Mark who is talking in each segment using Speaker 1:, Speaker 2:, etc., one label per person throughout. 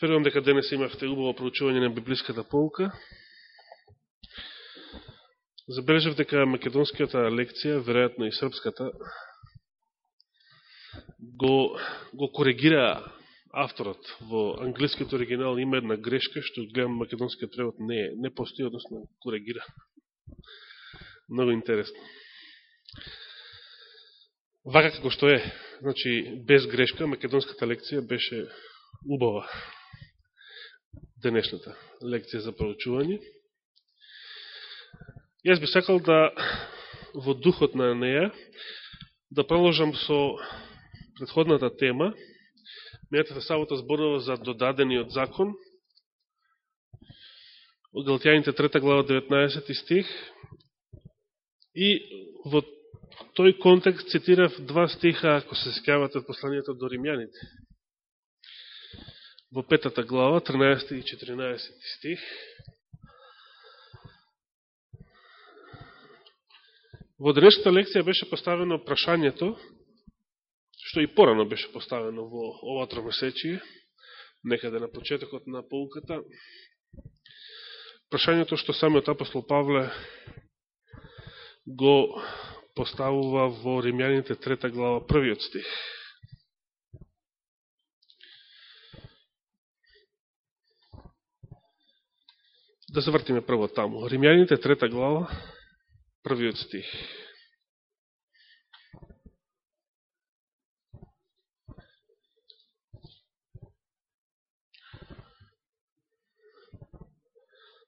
Speaker 1: Верувам дека денес имавте убаво проучување на библиската полка. Забележав дека македонската лекција, веројатно и српската, го, го коригира авторот. Во англискиот оригинал има една грешка, што гледам македонскиот превод не, не постои, односно коригира. Много интересно. Вака како што е, значи без грешка, македонската лекција беше убава денешната лекција за проучување. Јас би сакал да во духот на неја да продолжам со предходната тема. Мејатата сабота зборува за додадениот закон од Галатјаните 3 глава 19 стих и во тој контекст цитирав два стиха, ако се скавате од посланието до римјаните во петата глава, 13 и 14 стих. Во денешната лекција беше поставено прашањето, што и порано беше поставено во ова тромесечие, некаде на почетокот на полуката, прашањето што самиот апостол Павле го поставува во Римјаните 3 глава, првиот стих. Да завртиме прво таму. Римјаните, трета глава, првиот стих.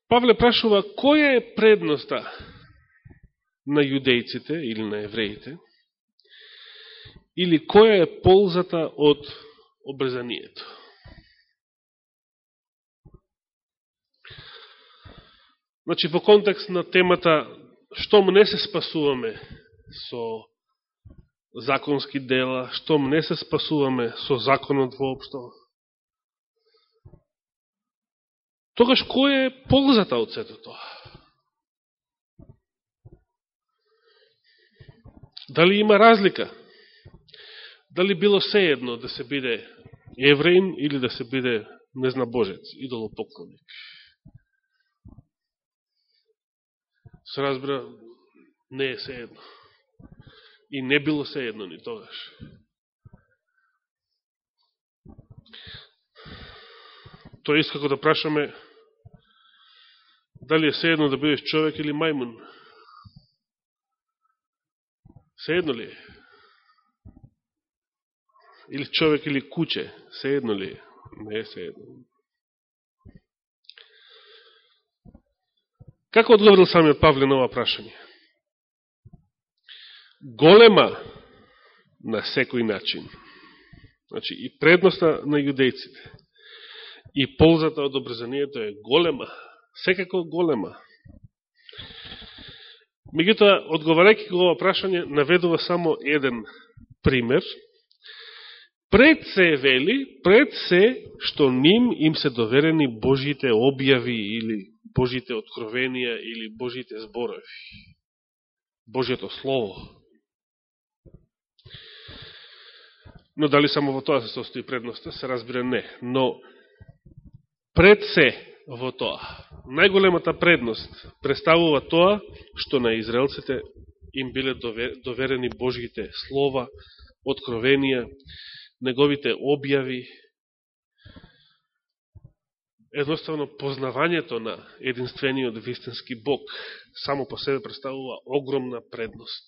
Speaker 1: Павле прашува, која е предноста на јудејците или на евреите, или која е ползата од обрезанието? Значи, во контекст на темата, штом не се спасуваме со законски дела, штом не се спасуваме со законот воопшто, тогаш кој е ползата од сето тоа? Дали има разлика? Дали било сеедно да се биде евреин или да се биде незнабожец, идолопоклонник? Се разбира, не е се едно. И не било се едно ни тогаш. Тоа искако да прашаме дали е се едно да бидеш човек или мајмун. Се едно ли е? Или човек или куче, се едно ли е? Не е се едно. Како одговорил самиот Павле на ова прашање? Голема на секој начин. Значи, и предноста на јудејците, и ползата од обрезанието е голема, секако голема. Меѓутоа, одговарајќи го ова прашање, наведува само еден пример. Пред се вели, пред се што ним им се доверени Божите објави или Божите откровенија или Божите зборови. Божјето Слово. Но дали само во тоа се состои предноста, се разбира не. Но пред се во тоа, најголемата предност представува тоа што на израелците им биле доверени Божите слова, откровенија, неговите објави, едноставно познавањето на единствениот вистински Бог само по себе представува огромна предност.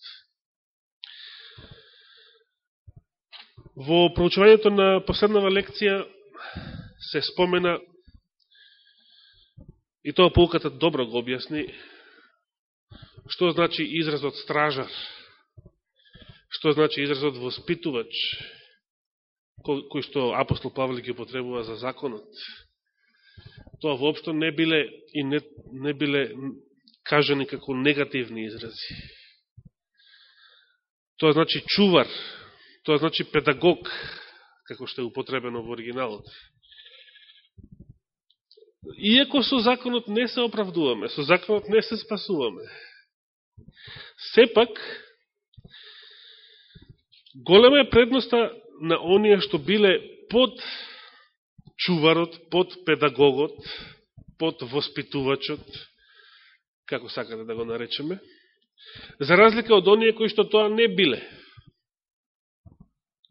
Speaker 1: Во проучувањето на последнава лекција се спомена и тоа полуката добро го објасни што значи изразот стражар, што значи изразот воспитувач, кој што апостол Павле ги потребува за законот тоа воопшто не биле и не, не биле кажани како негативни изрази. Тоа значи чувар, тоа значи педагог, како што е употребено во оригиналот. Иако со законот не се оправдуваме, со законот не се спасуваме, сепак, голема е предноста на оние што биле под чуварот, под педагогот, под воспитувачот, како сакате да го наречеме, за разлика од оние кои што тоа не биле.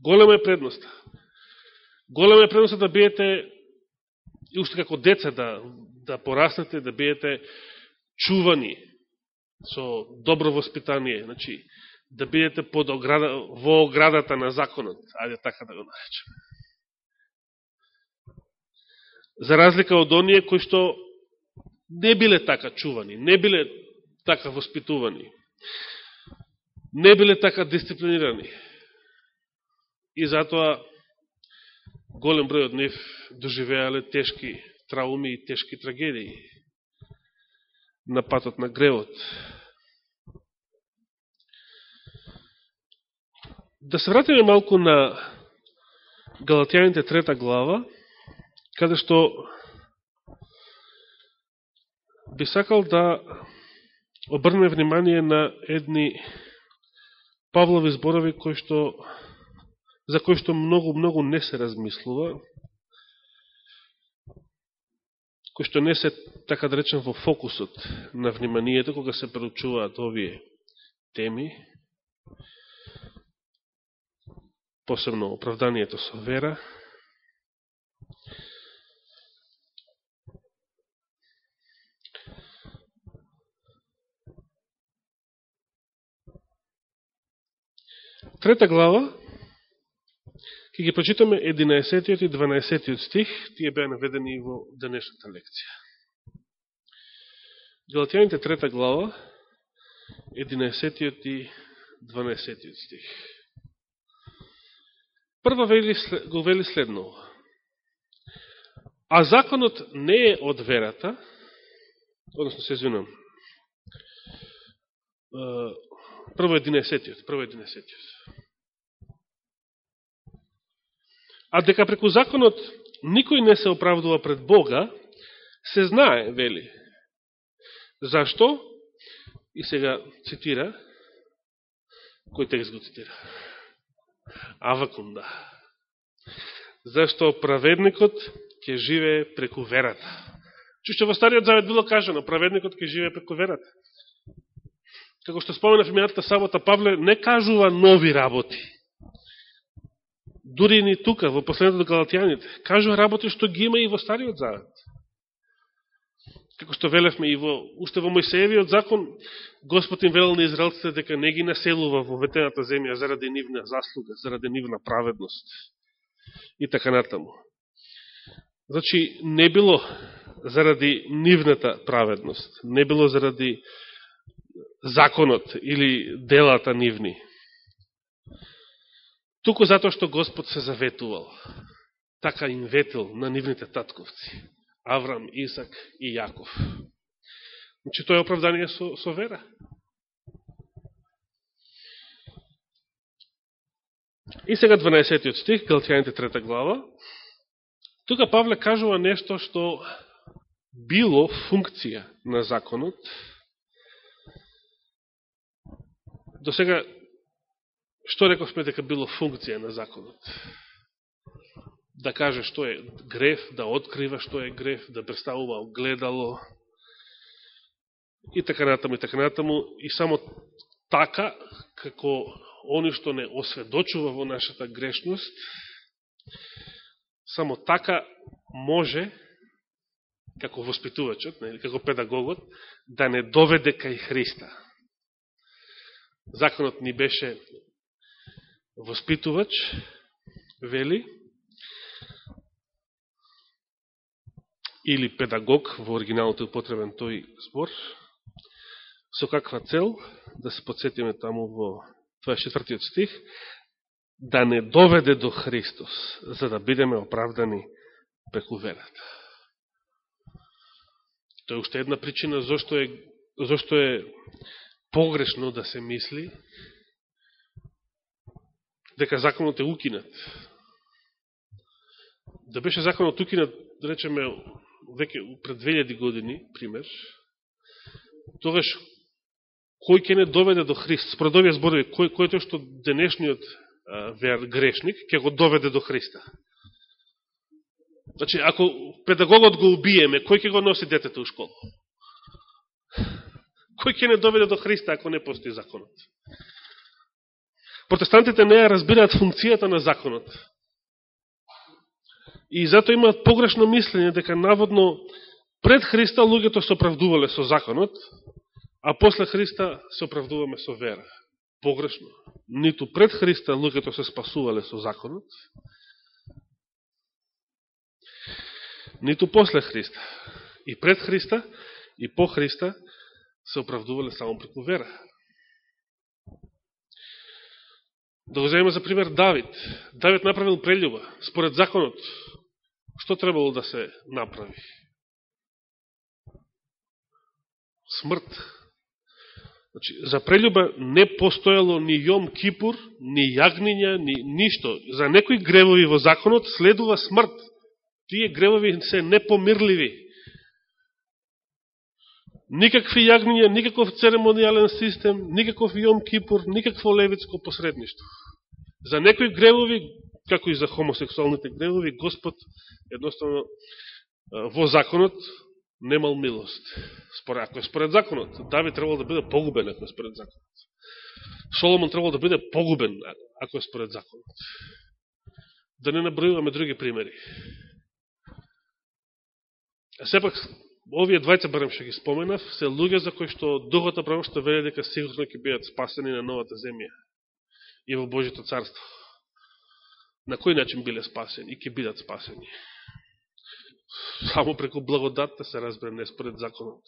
Speaker 1: Голема е предноста. Голема е предноста да биете, и уште како деца да, да пораснете, да биете чувани со добро воспитание, значи, да бидете под ограда, во оградата на законот, ајде така да го наречеме. За разлика од оние кои што не биле така чувани, не биле така воспитувани, не биле така дисциплинирани. И затоа голем број од нив доживеале тешки трауми и тешки трагедии на патот на гревот. Да се вратиме малку на Галатјаните трета глава, каде што би сакал да обрне внимание на едни Павлови зборови кои што, за кои што многу, многу не се размислува, кои што не се, така да речем, во фокусот на вниманието кога се проучуваат овие теми, посебно оправданието со вера, Трета глава, ќе ги прочитаме 11 и 12 стих, тие беа наведени во денешната лекција. Галатјаните трета глава, 11 и 12 стих. Прва вели, го вели следно. А законот не е од верата, односно се извинам, прво 11 прво 11 А дека преку законот никој не се оправдува пред Бога, се знае, вели. Зашто? И сега цитира, кој текст го цитира? Авакунда. Зашто праведникот ќе живее преку верата. Чушто во Стариот Завет било кажено, праведникот ќе живее преку верата. Како што спомена в минатата сабота, Павле не кажува нови работи дури ни тука, во последното Галатијаните, кажува работи што ги има и во Стариот Завет. Како што велевме и во, уште во Мојсеевиот закон, Господ им велел на израелците дека не ги населува во ветената земја заради нивна заслуга, заради нивна праведност и така натаму. Значи, не било заради нивната праведност, не било заради законот или делата нивни, Туку затоа што Господ се заветувал. Така им ветил на нивните татковци. Аврам, Исак и Јаков. Значи, тоа е оправдание со, со вера. И сега 12 стих, Галтијаните трета глава. Тука Павле кажува нешто што било функција на законот. До сега што рековме дека било функција на законот? Да каже што е греф, да открива што е греф, да представува огледало и така натаму и така натаму и само така како они што не осведочува во нашата грешност, само така може како воспитувачот, како педагогот, да не доведе кај Христа. Законот ни беше воспитувач, вели, или педагог, во оригиналното употребен тој збор, со каква цел, да се подсетиме таму во 24 стих, да не доведе до Христос, за да бидеме оправдани преку верата. Тоа е уште една причина зашто е, зашто е погрешно да се мисли дека законот е укинат. Да беше законот укинат, да речеме, веќе пред 2000 години, пример, тогаш кој ќе не доведе до Христ? Според овие зборови, кој, кој тоа што денешниот а, вер, грешник ќе го доведе до Христа? Значи, ако педагогот го убиеме, кој ќе го носи детето у школа? Кој ќе не доведе до Христа, ако не постои законот? Протестантите не ја разбираат функцијата на законот. И зато имаат погрешно мислење дека наводно пред Христа луѓето се оправдувале со законот, а после Христа се оправдуваме со вера. Погрешно. Ниту пред Христа луѓето се спасувале со законот, ниту после Христа. И пред Христа, и по Христа се оправдувале само преку вера. Да го за пример Давид. Давид направил прелюба, според законот. Што требало да се направи? Смрт. Значи, за прелюба не постојало ни Јом Кипур, ни јагниња, ни ништо. За некои гревови во законот следува смрт. Тие гревови се непомирливи. Никакви јагниња, никаков церемонијален систем, никаков Јом Кипур, никакво левицко посредништво. За некои гревови, како и за хомосексуалните гревови, Господ едноставно во законот немал милост. Според, ако е според законот, Давид требало да биде погубен ако е според законот. Соломон требало да биде погубен ако е според законот. Да не набројуваме други примери. А сепак, овие двајца барем што ги споменав, се луѓе за кои што Духот на што веле дека сигурно ќе бидат спасени на новата земја и во Божито царство. На кој начин биле спасени и ќе бидат спасени? Само преку благодатта се разбере не според законот.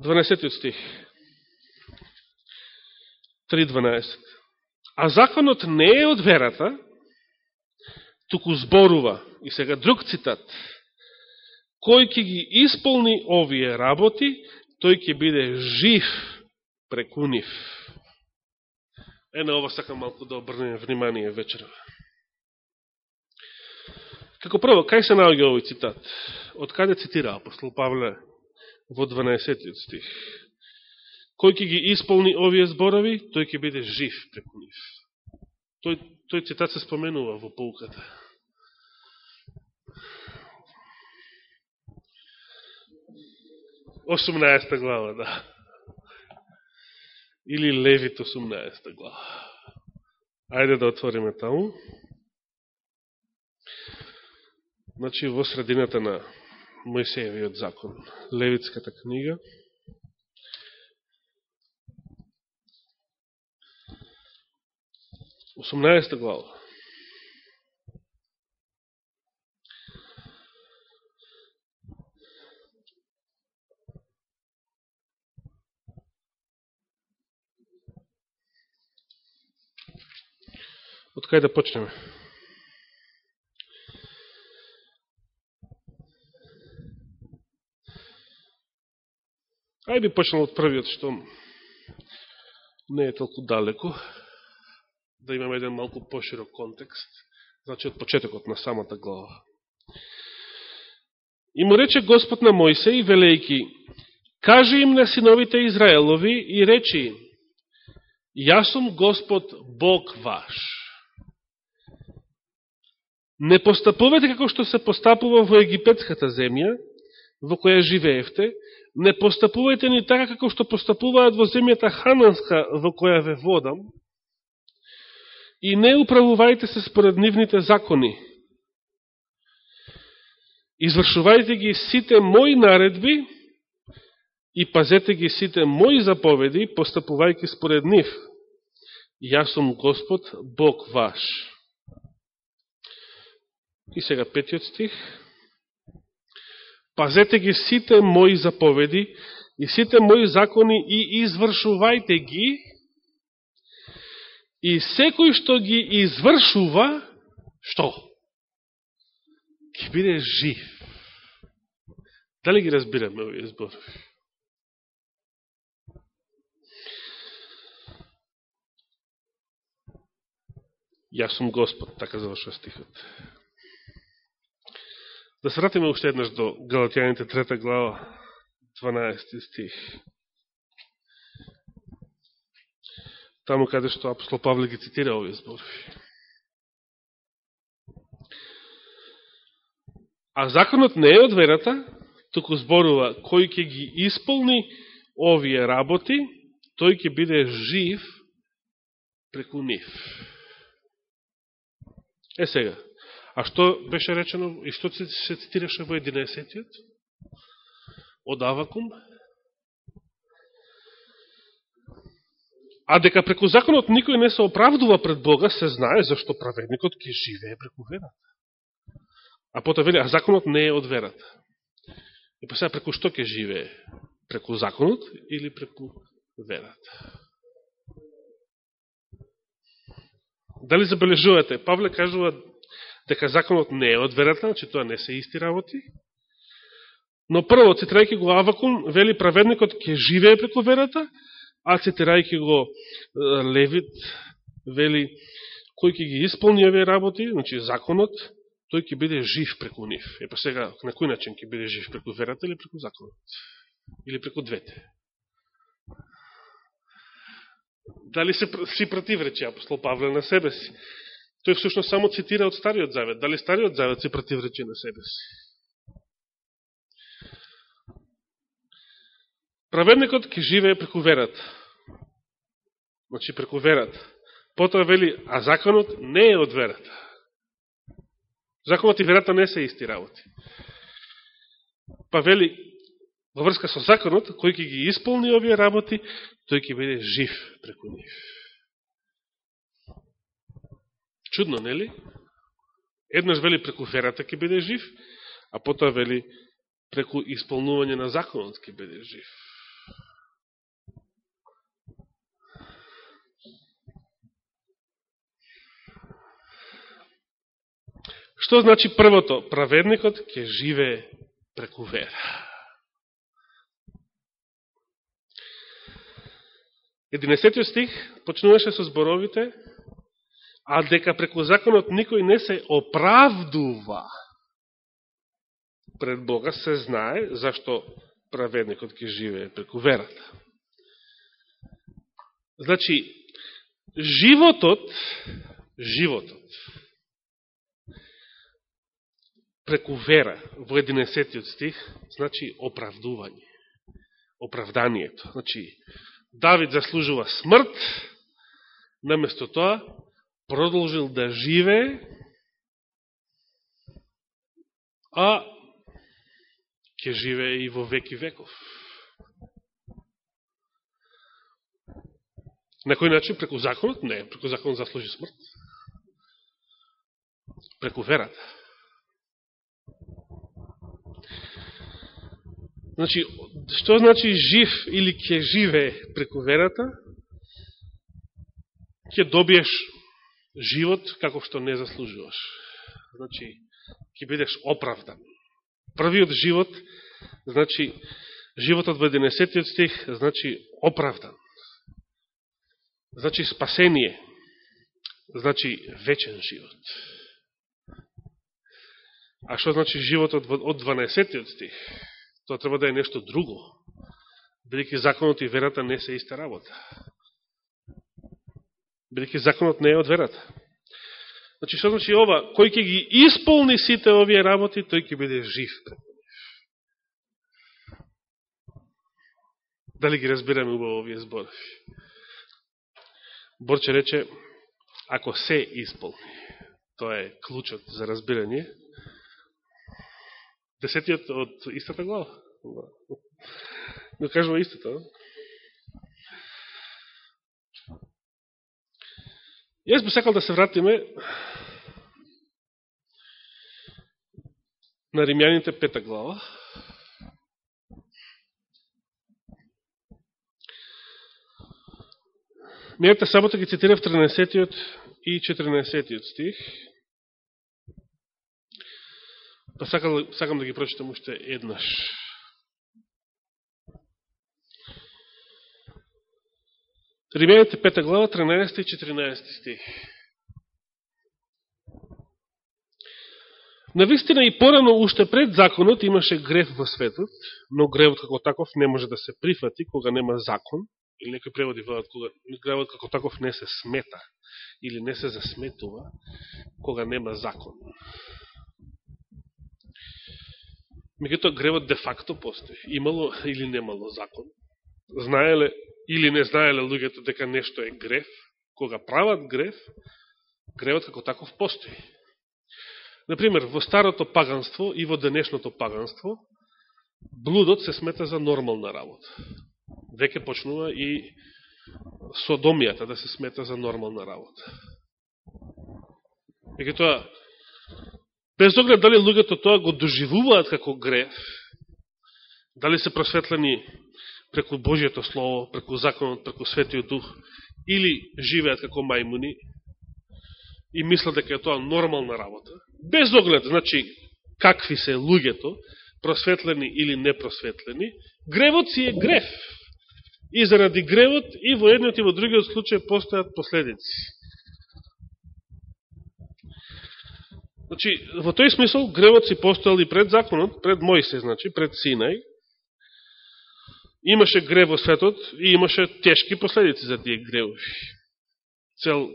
Speaker 1: Дванесетиот стих. 3.12. А законот не е од верата, туку зборува. И сега друг цитат. Кој ќе ги исполни овие работи, тој ќе биде жив преку нив. Е, на ова сакам малку да обрнем внимание вечерва. Како прво, кај се наоѓа овој цитат? Од каде цитира апостол Павле во 12 стих? Кој ќе ги исполни овие зборови, тој ќе биде жив преку нив. Тој, тој цитат се споменува во полуката. 18 глава, да. Или Левит 18 глава. Ајде да отвориме таму. Значи, во средината на Мојсеевиот закон, Левитската книга, Осумнаеста глава. Од кај да почнеме? Ај би почнал од првиот, што не е толку далеко, да имаме еден малку поширок контекст, значи од почетокот на самата глава. И му рече Господ на Мојсей, велејки, кажи им на синовите Израелови и речи им, Јас сум Господ Бог ваш Не постапувате како што се постапува во египетската земја, во која живеевте, не постапувајте ни така како што постапуваат во земјата Хананска, во која ве водам, и не управувајте се според нивните закони. Извршувајте ги сите мои наредби и пазете ги сите мои заповеди, постапувајќи според нив. Јас сум Господ, Бог ваш. И сега петиот стих. Пазете ги сите мои заповеди и сите мои закони и извршувајте ги. И секој што ги извршува, што? Ке биде жив. Дали ги разбираме овие зборови? Јас сум Господ, така завршува стихот. Да се вратиме уште еднаш до Галатјаните, трета глава, 12 стих. таму каде што апостол Павле ги цитира овие зборови. А законот не е од верата, туку зборува кој ќе ги исполни овие работи, тој ќе биде жив преку нив. Е сега, а што беше речено и што се цитираше во 11-тиот? Од Авакум? А дека преку законот никој не се оправдува пред Бога, се знае зашто праведникот ќе живее преку верата. А потоа вели, а законот не е од верата. И па сега преку што ќе живее? Преку законот или преку верата? Дали забележувате? Павле кажува дека законот не е од верата, че значи тоа не се исти работи. Но прво, цитирајќи го Авакум, вели праведникот ќе живее преку верата, а цитирајќи го Левит, вели кој ќе ги исполни овие работи, значи законот, тој ќе биде жив преку нив. Е па сега, на кој начин ќе биде жив преку верата или преку законот? Или преку двете? Дали се си противречи апостол Павле на себе си? Тој всушност само цитира од Стариот Завет. Дали Стариот Завет се противречи на себе си? Праведникот ќе живее преку верата. Значи преку верата. Потоа вели, а законот не е од верата. Законот и верата не се исти работи. Па вели, во врска со законот, кој ќе ги исполни овие работи, тој ќе биде жив преку нив. Чудно, нели? Еднаш вели преку верата ќе биде жив, а потоа вели преку исполнување на законот ќе биде жив. Што значи првото? Праведникот ќе живее преку вера. Единесетиот стих почнуваше со зборовите, а дека преку законот никој не се оправдува пред Бога, се знае зашто праведникот ќе живее преку верата. Значи, животот, животот, преку вера во 11 стих, значи оправдување, оправданието. Значи, Давид заслужува смрт, наместо тоа продолжил да живее, а ќе живее и во веки веков. На кој начин? Преку законот? Не, преку законот заслужи смрт. Преку верата. Значи, што значи жив или ќе живе преку верата? Ќе добиеш живот како што не заслужуваш. Значи, ќе бидеш оправдан. Првиот живот, значи, животот во 11 стих, значи оправдан. Значи спасение. Значи вечен живот. А што значи животот од 12 стих? Тоа треба да е нешто друго. Бидеќи законот и верата не се иста работа. Бидеќи законот не е од верата. Значи, што значи ова? Кој ќе ги исполни сите овие работи, тој ќе биде жив. Дали ги разбираме убаво овие зборови? Борче рече, ако се исполни, тоа е клучот за разбирање, Десетиот од истата глава. Но кажува истото. Јас би сакал да се вратиме на Римјаните пета глава. Мијата сабота ги цитирав 13 и 14 стих. Па сакал, сакам да ги прочитам уште еднаш. Римејите 5 глава, 13 и 14 стих. Навистина и порано уште пред законот имаше греф во светот, но гревот како таков не може да се прифати кога нема закон, или некои преводи велат, кога гревот како таков не се смета, или не се засметува, кога нема закон. Мегуто гревот де факто постои. Имало или немало закон. Знаеле или не знаеле луѓето дека нешто е греф, Кога прават греф, гревот како таков постои. Например, во старото паганство и во денешното паганство, блудот се смета за нормална работа. Веќе почнува и содомијата да се смета за нормална работа. тоа, без оглед дали луѓето тоа го доживуваат како греф, дали се просветлени преку Божијето Слово, преку законот, преку Светиот Дух, или живеат како мајмуни и мислат дека е тоа нормална работа, без оглед, значи, какви се луѓето, просветлени или непросветлени, гревот си е грев. И заради гревот и во едниот и во другиот случај постојат последици. Значи, во тој смисол, гревот си постојал и пред законот, пред Мојсе, значи, пред Синај. Имаше грев во светот и имаше тешки последици за тие гревови. Цел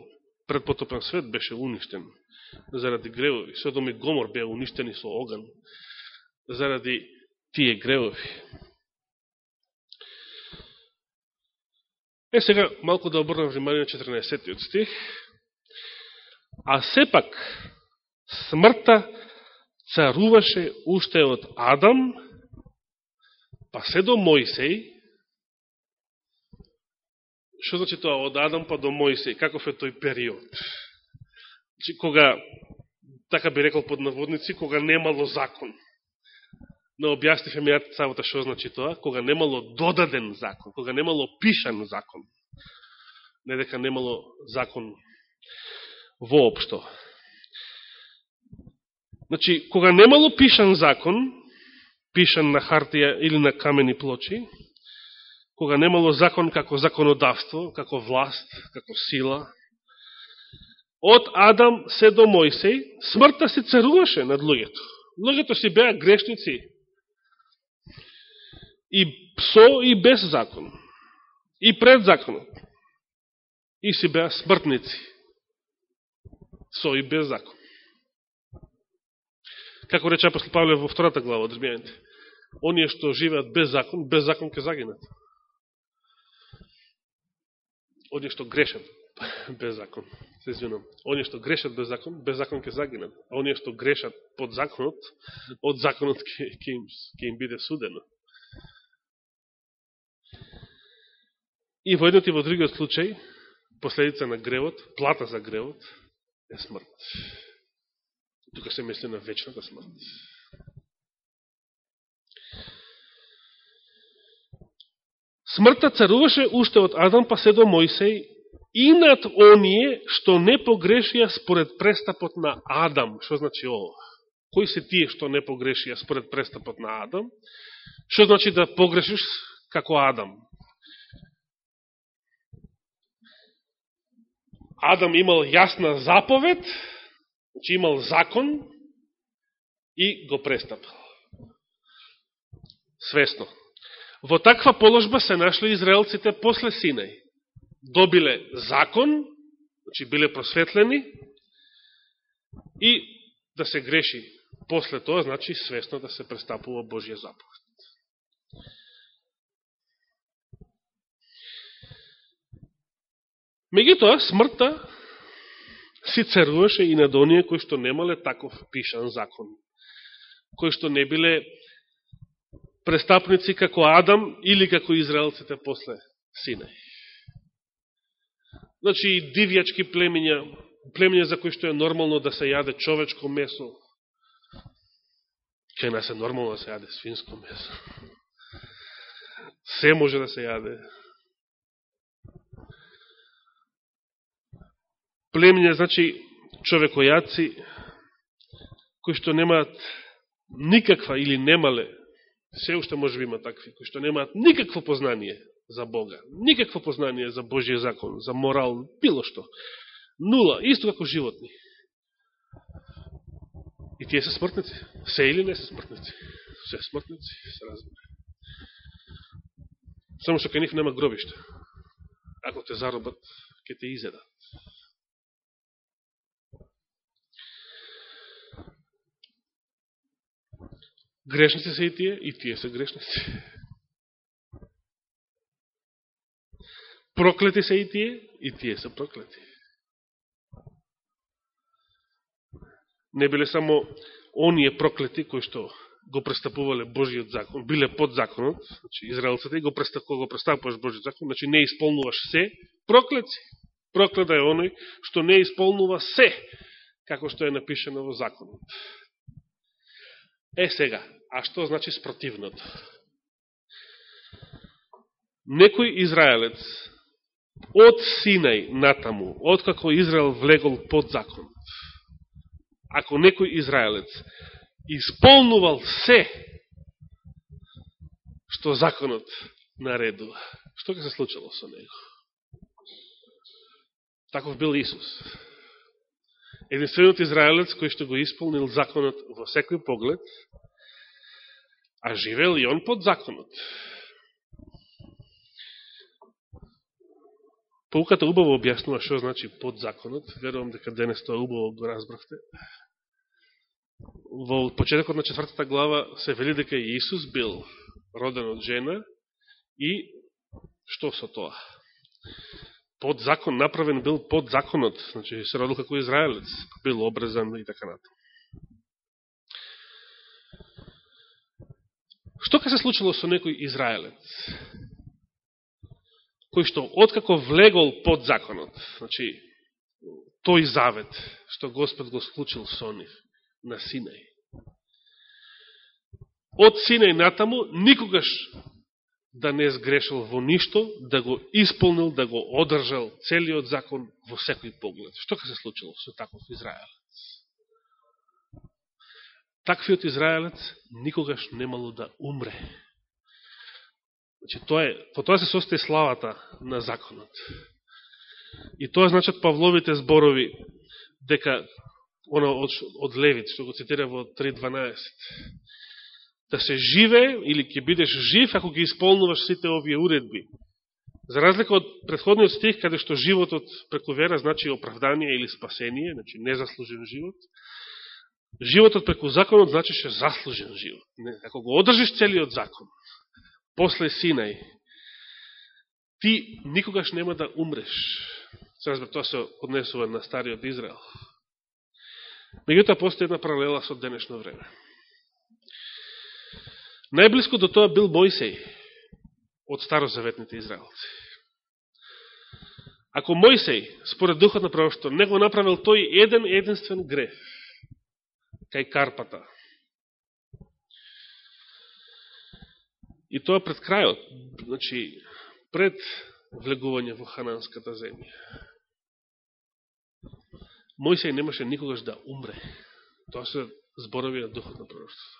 Speaker 1: предпотопен свет беше уништен заради гревови. Содом и Гомор беа уништени со оган заради тие гревови. Е, сега, малко да обрнам внимание на 14 стих. А сепак, смртта царуваше уште од Адам, па се до Мојсеј, Што значи тоа? Од Адам па до Мојсеј, Каков е тој период? Значи, кога, така би рекол под наводници, кога немало закон. Не објасниве ми цавата што значи тоа, кога немало додаден закон, кога немало пишан закон, не дека немало закон воопшто. Значи, кога немало пишан закон, пишан на хартија или на камени плочи, кога немало закон како законодавство, како власт, како сила, од Адам се до Мојсей, смртта се царуваше над луѓето. Луѓето си беа грешници, и со и без закон, и пред законот, и си беа смртници, со и без закон. Како рече апостол Павле во втората глава од Римјаните, оние што живеат без закон, без закон ке загинат. Оние што грешат без закон, се извинам, оние што грешат без закон, без закон ке загинат. А оние што грешат под законот, од законот ке, ке, им, ке им биде судено. И во едното и во другиот случај, последица на гревот, плата за гревот, е смрт. Тука се мисли на вечната смрт. Смртта царуваше уште од Адам па се до Мојсей и над оние што не погрешија според престапот на Адам. Што значи ова? Кои се тие што не погрешија според престапот на Адам? Што значи да погрешиш како Адам? Адам имал јасна заповед, значи имал закон и го престапил. Свесно. Во таква положба се нашли израелците после Синај. Добиле закон, значи биле просветлени и да се греши после тоа, значи свесно да се престапува Божија заповед. Меѓутоа, смртта си царуваше и над оние кои што немале таков пишан закон, кои што не биле престапници како Адам или како израелците после Синај. Значи, и дивјачки племења, племења за кои што е нормално да се јаде човечко месо, кај нас е нормално да се јаде свинско месо. Се може да се јаде. Племиња, значи, човекојаци, кои што немаат никаква или немале, се уште може би има такви, кои што немаат никакво познание за Бога, никакво познание за Божије закон, за морал, било што. Нула, исто како животни. И тие се смртници. Се или не се смртници? Се смртници, се разбира. Само што кај нив нема гробишта. ако те заробат, ќе те изедат. Грешници се и тие, и тие се грешници. Проклети се и тие, и тие се проклети. Не биле само оние проклети кои што го престапувале Божиот закон, биле под законот, значи израелците, и го престап, го престапуваш Божиот закон, значи не исполнуваш се, проклети. Проклета е оној што не исполнува се, како што е напишено во законот. Е сега, а што значи спротивното? Некој израелец од Синај натаму, откако Израел влегол под законот, ако некој израелец исполнувал се што законот наредува. Што ќе се случило со него? Таков бил Исус. Единствениот израелец кој што го исполнил законот во секој поглед, а живел и он под законот. Поуката убаво објаснува што значи под законот. Верувам дека денес тоа убаво го разбрахте во почетокот на четвртата глава се вели дека Иисус Исус бил роден од жена и што со тоа? Под закон, направен бил под законот, значи се родил како израелец, бил обрезан и така натаму. Што ка се случило со некој израелец? Кој што откако влегол под законот, значи тој завет што Господ го склучил со нив, на Синај. Од Синај натаму никогаш да не сгрешил во ништо, да го исполнил, да го одржал целиот закон во секој поглед. Што ка се случило со таков Израелец? Таквиот Израелец никогаш немало да умре. Значи, тоа е, по тоа се состои славата на законот. И тоа значат Павловите зборови, дека оно од, од Левит, што го цитира во 3.12. Да се живе, или ќе бидеш жив, ако ги исполнуваш сите овие уредби. За разлика од предходниот стих, каде што животот преку вера значи оправдание или спасение, значи незаслужен живот, животот преку законот значише заслужен живот. Ако го одржиш целиот закон, после Синај, ти никогаш нема да умреш. Се разбер, тоа се однесува на Стариот Израел. Меѓутоа, постои една паралела со денешно време. Најблиско до тоа бил Мојсеј од старозаветните израелци. Ако Мојсеј, според духот на правоштото, не го направил тој еден единствен греф, кај карпата, и тоа пред крајот, значи, пред влегување во хананската земја, Мојсеј немаше никогаш да умре. Тоа се зборови на духот на пророќството.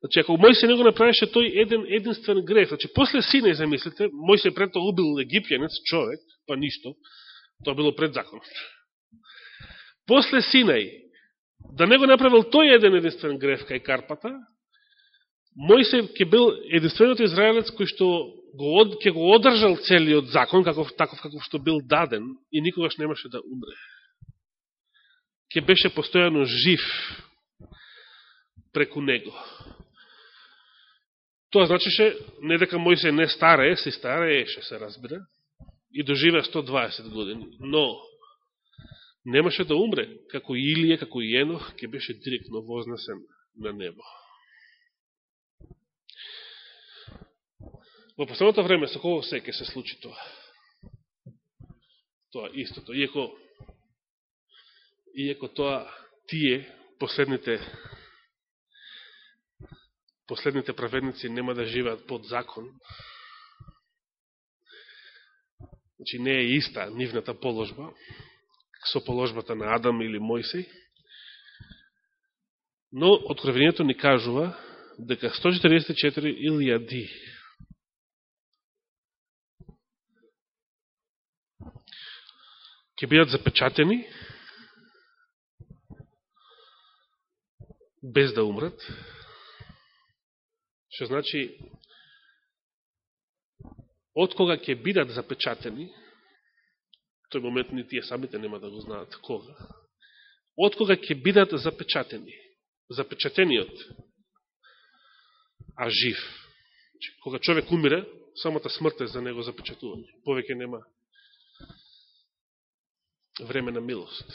Speaker 1: Значи, ако Мојсей не го направеше тој еден единствен греф, значи, после сине, замислите, Мојсей пред тоа убил египјанец, човек, па ништо, тоа било пред законот. После Синај, да не го направил тој еден единствен греф кај Карпата, Мојсей ќе бил единствениот израелец кој што го, ќе го одржал целиот закон, каков, таков каков што бил даден, и никогаш немаше да умре ќе беше постојано жив преку него. Тоа значише, не дека Мојсе не старее, се старееше, се разбира, и доживе 120 години, но немаше да умре, како Илија, како и Енох, ќе беше директно вознесен на небо. Во последното време, со кого се ќе се случи тоа? Тоа истото. Иеко, иеко тоа тие, последните последните праведници нема да живеат под закон, значи не е иста нивната положба, со положбата на Адам или Мојсей, но откровението ни кажува дека 144 илјади ќе бидат запечатени без да умрат, што значи од кога ќе бидат запечатени, тој момент ни тие самите нема да го знаат кога, од кога ќе бидат запечатени, запечатениот, а жив. Значи, кога човек умире, самата смрт е за него запечатување. Повеќе нема време на милост.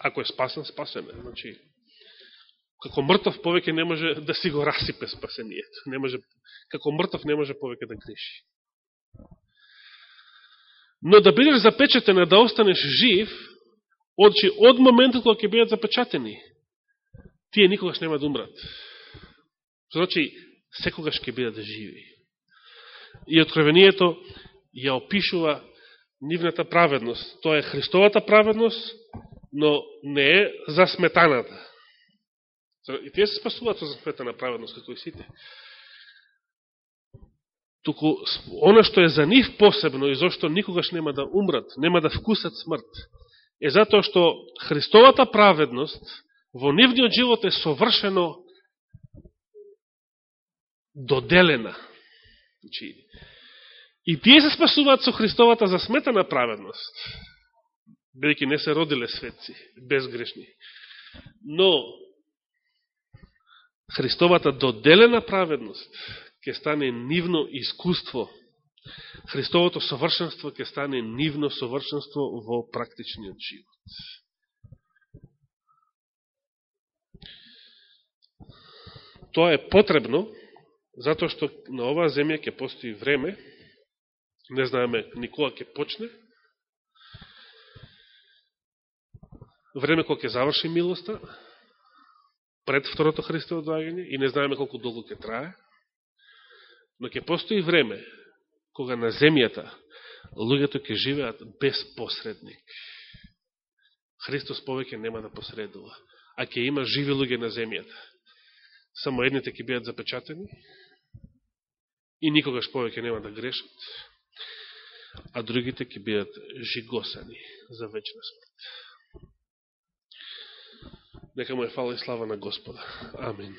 Speaker 1: Ако е спасен, спасен е. Значи, како мртов повеќе не може да си го расипе спасението. Не може, како мртов не може повеќе да греши. Но да бидеш запечатен, да останеш жив, одчи од моментот кога ќе бидат запечатени, тие никогаш нема да умрат. Значи, секогаш ќе бидат живи. И откровението ја опишува нивната праведност. Тоа е Христовата праведност, но не е за сметаната. И тие се спасуваат со засметана праведност, како и сите. Туку, оно што е за нив посебно и зашто никогаш нема да умрат, нема да вкусат смрт, е затоа што Христовата праведност во нивниот живот е совршено доделена. Значи, и тие се спасуваат со Христовата засметана праведност, бидеќи не се родиле светци, безгрешни. Но, Христовата доделена праведност ќе стане нивно искуство. Христовото совршенство ќе стане нивно совршенство во практичниот живот. Тоа е потребно, затоа што на оваа земја ќе постои време, не знаеме никога ќе почне, време кога ќе заврши милоста, пред второто Христово доагање и не знаеме колку долго ќе трае, но ќе постои време кога на земјата луѓето ќе живеат без посредник. Христос повеќе нема да посредува, а ќе има живи луѓе на земјата. Само едните ќе бидат запечатени и никогаш повеќе нема да грешат, а другите ќе бидат жигосани за вечна смрт. Нека му е фала и слава на Господа. Амин.